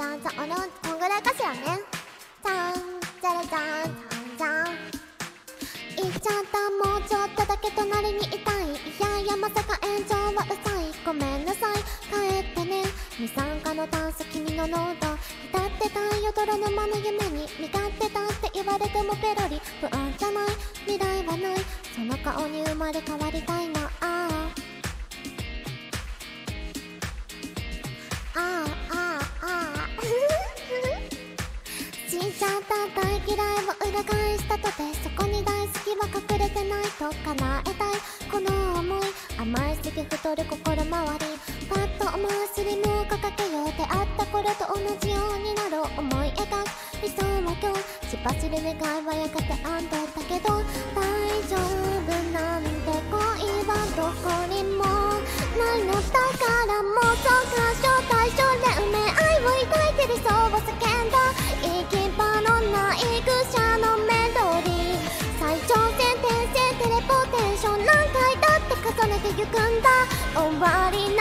じゃんじゃんあれこんぐらいかしらね。じゃんじゃらじゃんじゃんじゃん言っちゃったもうちょっとだけ隣にいたい。いやいやまさか炎上はうさい。ごめんなさい。帰ってね。二酸化の炭素君の濃度浸ってた。夜泥沼の夢に身勝手だって言われてもペロリ。不安じゃない。未来はない。その顔に生まれ変わりたい。た大嫌いを裏返したとてそこに大好きは隠れてないと叶えたいこの思い甘いすぎ太る心回りパッと思うスリムを掲げよう出会った頃と同じようになろう思い描く理想は今日突っ走る願いはやがて安堵だけど大丈夫なんて恋はどこにも歪んだ終わりな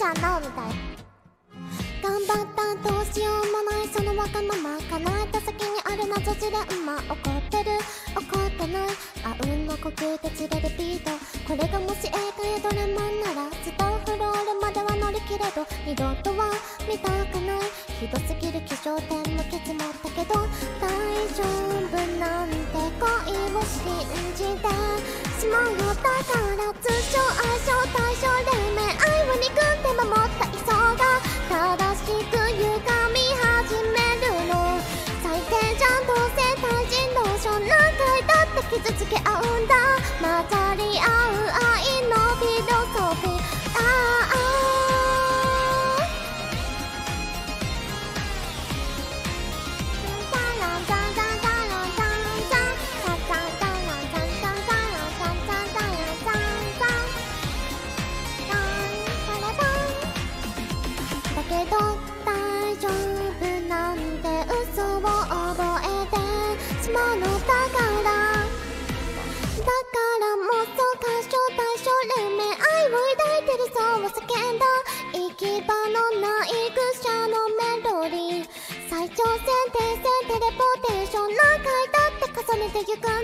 ちゃんなみたい。頑張ったどうしようもないそのわがまま叶えた先にある謎ジレンマ怒ってる。怒ってない。あうんの呼吸でチレレピート。これがもし映画やドラマならスタッフロールまでは乗り切れど。二度とは見たくない。ひどすぎる気象点のケツもったけど。大丈夫なんて恋を信じて。しまうよだから通称愛称対傷つけ合うんだ。またてゆ